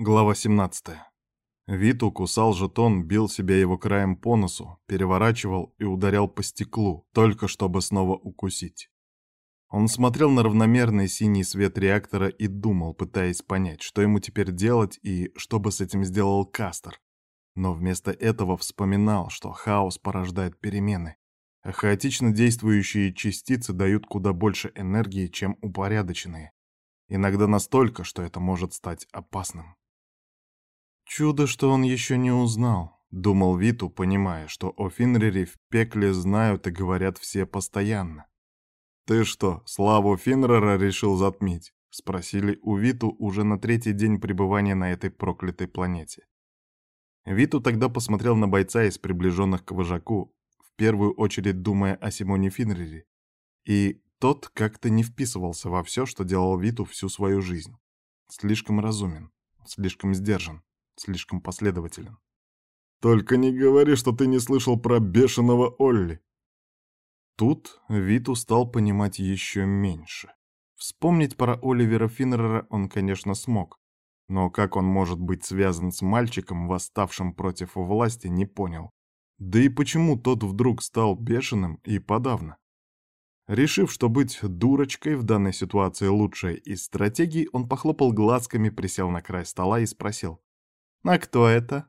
Глава 17. Виту кусал жетон, бил себя его краем по носу, переворачивал и ударял по стеклу, только чтобы снова укусить. Он смотрел на равномерный синий свет реактора и думал, пытаясь понять, что ему теперь делать и что бы с этим сделал Кастер. Но вместо этого вспоминал, что хаос порождает перемены, а хаотично действующие частицы дают куда больше энергии, чем упорядоченные. Иногда настолько, что это может стать опасным. Чудо, что он еще не узнал, думал Виту, понимая, что о Финрере в пекле знают и говорят все постоянно. «Ты что, славу Финрера решил затмить?» — спросили у Виту уже на третий день пребывания на этой проклятой планете. Виту тогда посмотрел на бойца из приближенных к вожаку, в первую очередь думая о Симоне Финрере, и тот как-то не вписывался во все, что делал Виту всю свою жизнь. Слишком разумен, слишком сдержан слишком последователен. «Только не говори, что ты не слышал про бешеного Олли!» Тут Виту стал понимать еще меньше. Вспомнить про Оливера Финнера он, конечно, смог, но как он может быть связан с мальчиком, восставшим против власти, не понял. Да и почему тот вдруг стал бешеным и подавно? Решив, что быть дурочкой в данной ситуации лучшая из стратегий, он похлопал глазками, присел на край стола и спросил. «А кто это?»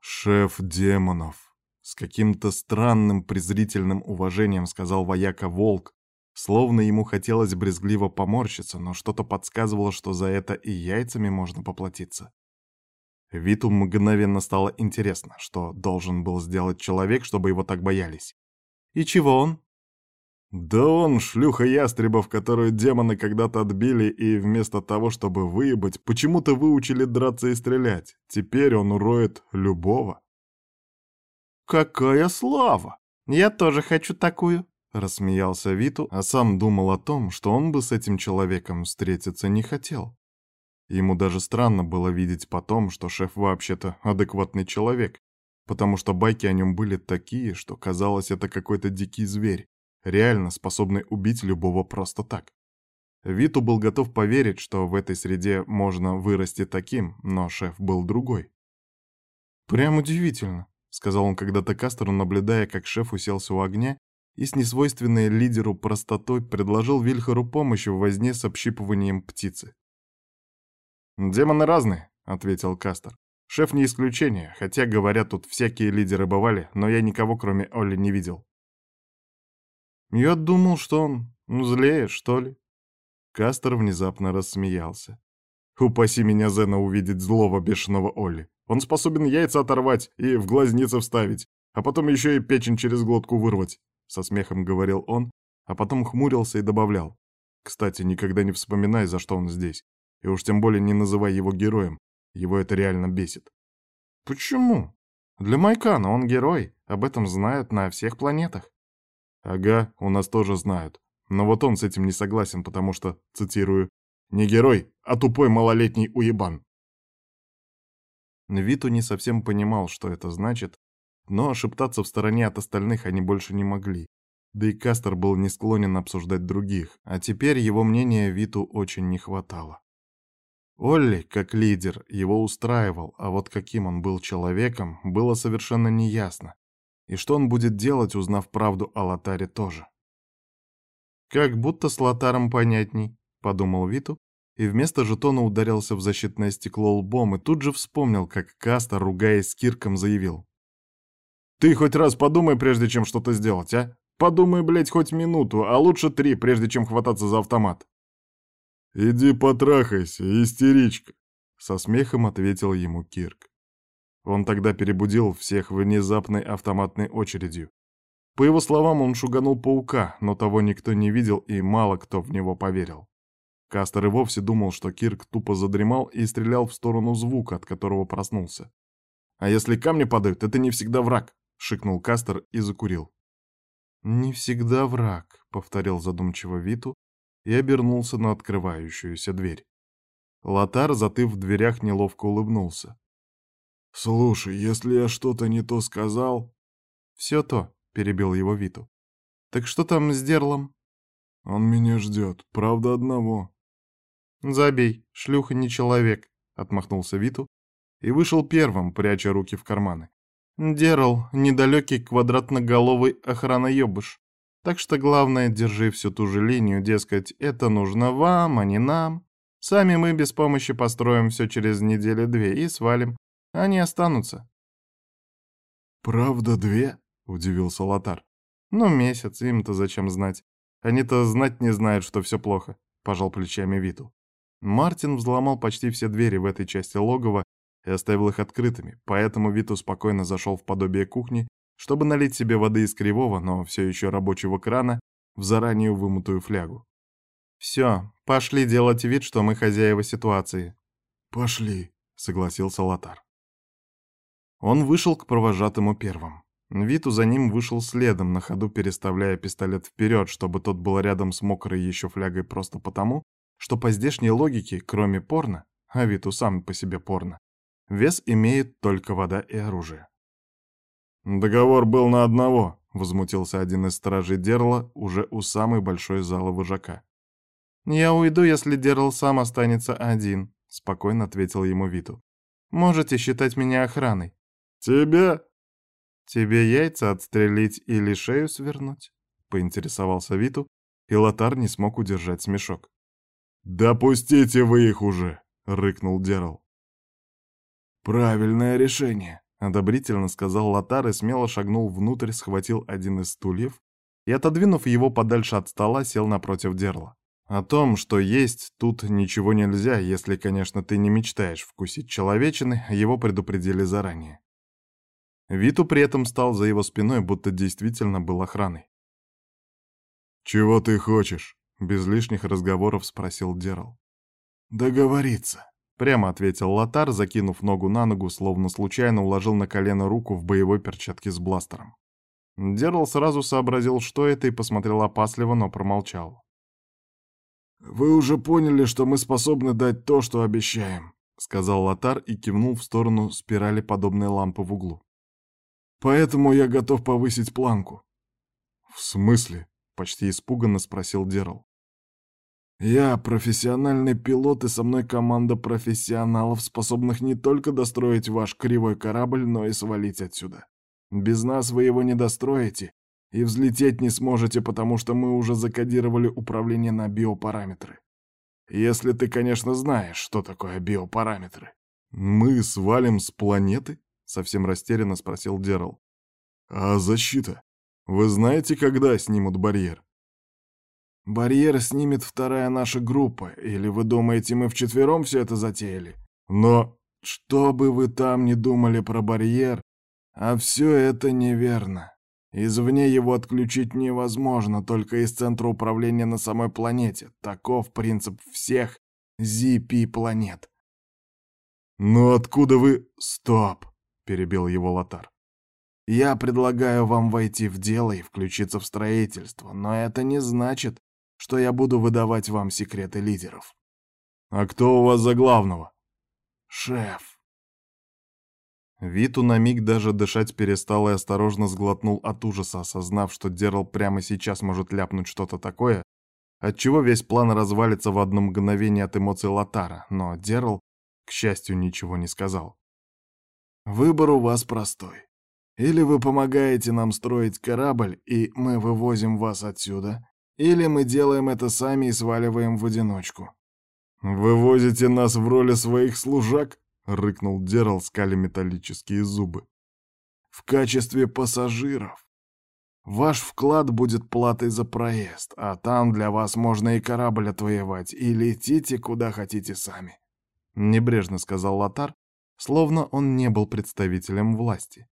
«Шеф демонов», — с каким-то странным презрительным уважением сказал вояка Волк, словно ему хотелось брезгливо поморщиться, но что-то подсказывало, что за это и яйцами можно поплатиться. Виту мгновенно стало интересно, что должен был сделать человек, чтобы его так боялись. «И чего он?» Да он шлюха ястребов, которую демоны когда-то отбили и вместо того, чтобы выебать, почему-то выучили драться и стрелять. Теперь он уроет любого. «Какая слава! Я тоже хочу такую!» — рассмеялся Виту, а сам думал о том, что он бы с этим человеком встретиться не хотел. Ему даже странно было видеть потом, что шеф вообще-то адекватный человек, потому что байки о нем были такие, что казалось, это какой-то дикий зверь, реально способный убить любого просто так. Виту был готов поверить, что в этой среде можно вырасти таким, но шеф был другой. «Прям удивительно», — сказал он когда-то Кастеру, наблюдая, как шеф уселся у огня и с несвойственной лидеру простотой предложил Вильхару помощь в возне с общипыванием птицы. «Демоны разные», — ответил Кастер. «Шеф не исключение, хотя, говорят, тут всякие лидеры бывали, но я никого, кроме Олли, не видел. Я думал, что он ну, злее, что ли. Кастер внезапно рассмеялся. Упаси меня, Зена, увидеть злого бешеного Олли. Он способен яйца оторвать и в глазницы вставить, а потом еще и печень через глотку вырвать. Со смехом говорил он, а потом хмурился и добавлял. Кстати, никогда не вспоминай, за что он здесь. И уж тем более не называй его героем. Его это реально бесит. Почему? Для Майкана он герой. Об этом знают на всех планетах. Ага, у нас тоже знают. Но вот он с этим не согласен, потому что, цитирую, «не герой, а тупой малолетний уебан». Виту не совсем понимал, что это значит, но шептаться в стороне от остальных они больше не могли. Да и Кастер был не склонен обсуждать других, а теперь его мнения Виту очень не хватало. Олли, как лидер, его устраивал, а вот каким он был человеком, было совершенно неясно. И что он будет делать, узнав правду о Лотаре тоже? «Как будто с Лотаром понятней», — подумал Виту, и вместо жетона ударился в защитное стекло лбом и тут же вспомнил, как Каста, ругаясь с Кирком, заявил. «Ты хоть раз подумай, прежде чем что-то сделать, а? Подумай, блядь, хоть минуту, а лучше три, прежде чем хвататься за автомат». «Иди потрахайся, истеричка», — со смехом ответил ему Кирк. Он тогда перебудил всех внезапной автоматной очередью. По его словам, он шуганул паука, но того никто не видел и мало кто в него поверил. Кастер и вовсе думал, что Кирк тупо задремал и стрелял в сторону звука, от которого проснулся. «А если камни падают, это не всегда враг», — шикнул Кастер и закурил. «Не всегда враг», — повторил задумчиво Виту и обернулся на открывающуюся дверь. Лотар, затыв в дверях, неловко улыбнулся. «Слушай, если я что-то не то сказал...» «Все то», — перебил его Виту. «Так что там с Дерлом?» «Он меня ждет, правда одного». «Забей, шлюха не человек», — отмахнулся Виту и вышел первым, пряча руки в карманы. Дерал, недалекий квадратноголовый охраноебыш. Так что главное, держи всю ту же линию, дескать, это нужно вам, а не нам. Сами мы без помощи построим все через недели-две и свалим. Они останутся. «Правда две?» — удивился Лотар. «Ну, месяц, им-то зачем знать? Они-то знать не знают, что все плохо», — пожал плечами Виту. Мартин взломал почти все двери в этой части логова и оставил их открытыми, поэтому Виту спокойно зашел в подобие кухни, чтобы налить себе воды из кривого, но все еще рабочего крана, в заранее вымытую флягу. «Все, пошли делать вид, что мы хозяева ситуации». «Пошли», — согласился Лотар. Он вышел к провожатому первым. Виту за ним вышел следом, на ходу переставляя пистолет вперед, чтобы тот был рядом с мокрой еще флягой просто потому, что по здешней логике, кроме порно, а Виту сам по себе порно, вес имеет только вода и оружие. «Договор был на одного», — возмутился один из стражей Дерла уже у самой большой залы вожака. «Я уйду, если Дерл сам останется один», — спокойно ответил ему Виту. «Можете считать меня охраной». «Тебя?» «Тебе яйца отстрелить или шею свернуть?» — поинтересовался Виту, и Лотар не смог удержать смешок. «Допустите вы их уже!» — рыкнул Дерл. «Правильное решение», — одобрительно сказал Лотар и смело шагнул внутрь, схватил один из стульев и, отодвинув его подальше от стола, сел напротив Дерла. О том, что есть тут ничего нельзя, если, конечно, ты не мечтаешь вкусить человечины, его предупредили заранее. Виту при этом стал за его спиной, будто действительно был охраной. «Чего ты хочешь?» — без лишних разговоров спросил Дерал. «Договориться», — прямо ответил Лотар, закинув ногу на ногу, словно случайно уложил на колено руку в боевой перчатке с бластером. Дерал сразу сообразил, что это, и посмотрел опасливо, но промолчал. «Вы уже поняли, что мы способны дать то, что обещаем», — сказал Лотар и кивнул в сторону спирали подобной лампы в углу. Поэтому я готов повысить планку. В смысле? Почти испуганно спросил Дерл. Я профессиональный пилот, и со мной команда профессионалов, способных не только достроить ваш кривой корабль, но и свалить отсюда. Без нас вы его не достроите, и взлететь не сможете, потому что мы уже закодировали управление на биопараметры. Если ты, конечно, знаешь, что такое биопараметры. Мы свалим с планеты? Совсем растерянно спросил Дерл. «А защита? Вы знаете, когда снимут барьер?» «Барьер снимет вторая наша группа, или вы думаете, мы вчетвером все это затеяли? Но что бы вы там ни думали про барьер, а все это неверно. Извне его отключить невозможно, только из центра управления на самой планете. Таков принцип всех ZP-планет. «Но откуда вы...» «Стоп!» Перебил его Лотар. «Я предлагаю вам войти в дело и включиться в строительство, но это не значит, что я буду выдавать вам секреты лидеров». «А кто у вас за главного?» «Шеф». Виту на миг даже дышать перестал и осторожно сглотнул от ужаса, осознав, что Дерл прямо сейчас может ляпнуть что-то такое, отчего весь план развалится в одно мгновение от эмоций Лотара, но Дерл, к счастью, ничего не сказал. Выбор у вас простой. Или вы помогаете нам строить корабль, и мы вывозим вас отсюда, или мы делаем это сами и сваливаем в одиночку. «Вывозите нас в роли своих служак?» — рыкнул Дерал, скали металлические зубы. «В качестве пассажиров. Ваш вклад будет платой за проезд, а там для вас можно и корабль отвоевать, и летите куда хотите сами», — небрежно сказал Лотар, словно он не был представителем власти.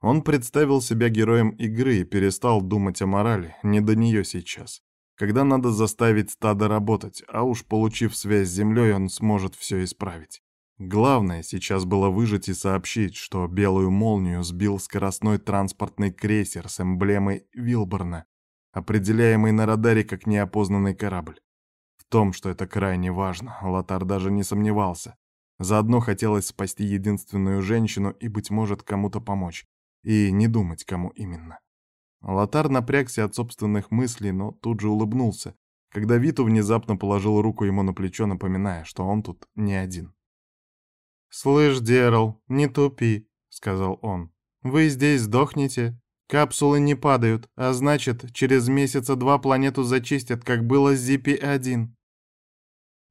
Он представил себя героем игры и перестал думать о морали, не до нее сейчас. Когда надо заставить стадо работать, а уж получив связь с землей, он сможет все исправить. Главное сейчас было выжить и сообщить, что белую молнию сбил скоростной транспортный крейсер с эмблемой Вилборна, определяемый на радаре как неопознанный корабль. В том, что это крайне важно, Лотар даже не сомневался. Заодно хотелось спасти единственную женщину и, быть может, кому-то помочь. И не думать, кому именно. Лотар напрягся от собственных мыслей, но тут же улыбнулся, когда Виту внезапно положил руку ему на плечо, напоминая, что он тут не один. «Слышь, Дерл, не тупи», — сказал он. «Вы здесь сдохнете. Капсулы не падают, а значит, через месяца два планету зачистят, как было с ZP-1».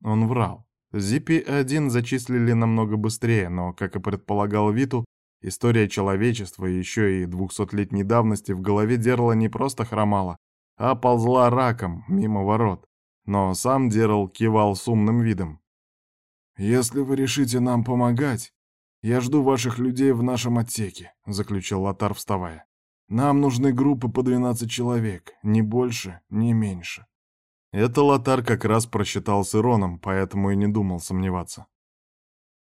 Он врал. ZP-1 зачислили намного быстрее, но, как и предполагал Виту, история человечества еще и двухсотлетней давности в голове Дерла не просто хромала, а ползла раком мимо ворот. Но сам Дерл кивал с умным видом. «Если вы решите нам помогать, я жду ваших людей в нашем отсеке», — заключил Лотар, вставая. «Нам нужны группы по 12 человек, ни больше, ни меньше». Это Лотар как раз просчитал с Ироном, поэтому и не думал сомневаться.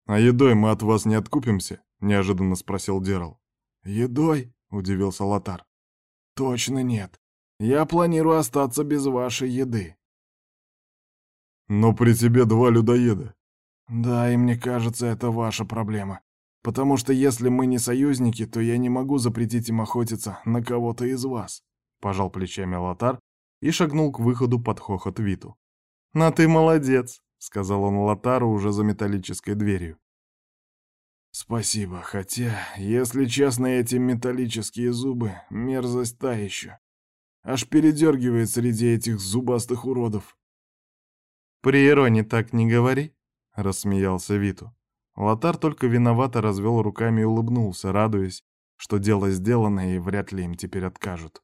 «А едой мы от вас не откупимся?» — неожиданно спросил Дерал. «Едой?» — удивился Лотар. «Точно нет. Я планирую остаться без вашей еды». «Но при тебе два людоеда. Да, и мне кажется, это ваша проблема. Потому что если мы не союзники, то я не могу запретить им охотиться на кого-то из вас. Пожал плечами Лотар и шагнул к выходу под хохот Виту. «На ты молодец», — сказал он Лотару уже за металлической дверью. «Спасибо, хотя, если честно, эти металлические зубы — мерзость та еще. Аж передергивает среди этих зубастых уродов». «При Ироне так не говори», — рассмеялся Виту. Лотар только виновато развел руками и улыбнулся, радуясь, что дело сделано и вряд ли им теперь откажут.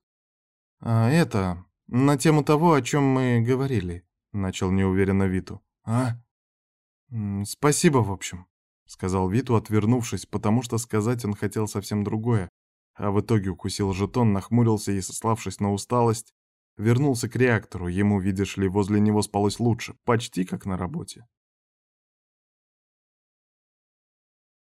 «А это, на тему того, о чем мы говорили», — начал неуверенно Виту. «А?» «Спасибо, в общем», — сказал Виту, отвернувшись, потому что сказать он хотел совсем другое, а в итоге укусил жетон, нахмурился и, сославшись на усталость, вернулся к реактору. Ему, видишь ли, возле него спалось лучше, почти как на работе.